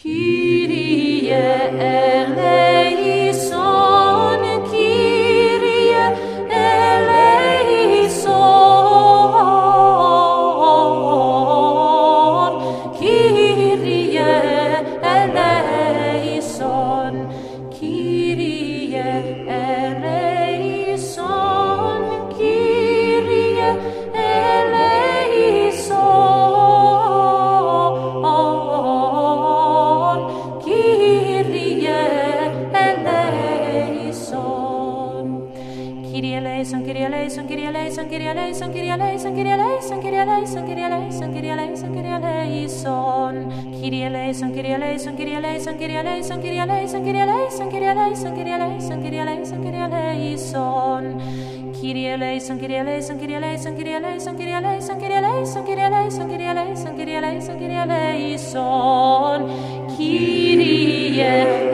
Kyrie eleison, Kyrie eleison, Kyrie eleison, Kyrie eleison, Kyrie eleison, Kyrie eleison, Kyrie eleison, Kyrie eleison, Kyrie eleison, Kyrie eleison, Kyrie eleison, Kyrie eleison, Kyrie eleison, Kyrie eleison, Kyrie eleison. Kyrie eleison, Kyrie eleison, Kyrie eleison, Kyrie eleison, Kyrie eleison, Kyrie eleison, Kyrie eleison, Kyrie eleison, Kyrie eleison, Kyrie eleison. Kyrie eleison, Kyrie eleison, Kyrie eleison, Kyrie eleison, Kyrie eleison, Kyrie eleison, Kyrie eleison, Kyrie eleison, Kyrie eleison, Kyrie eleison, Kyrie eleison.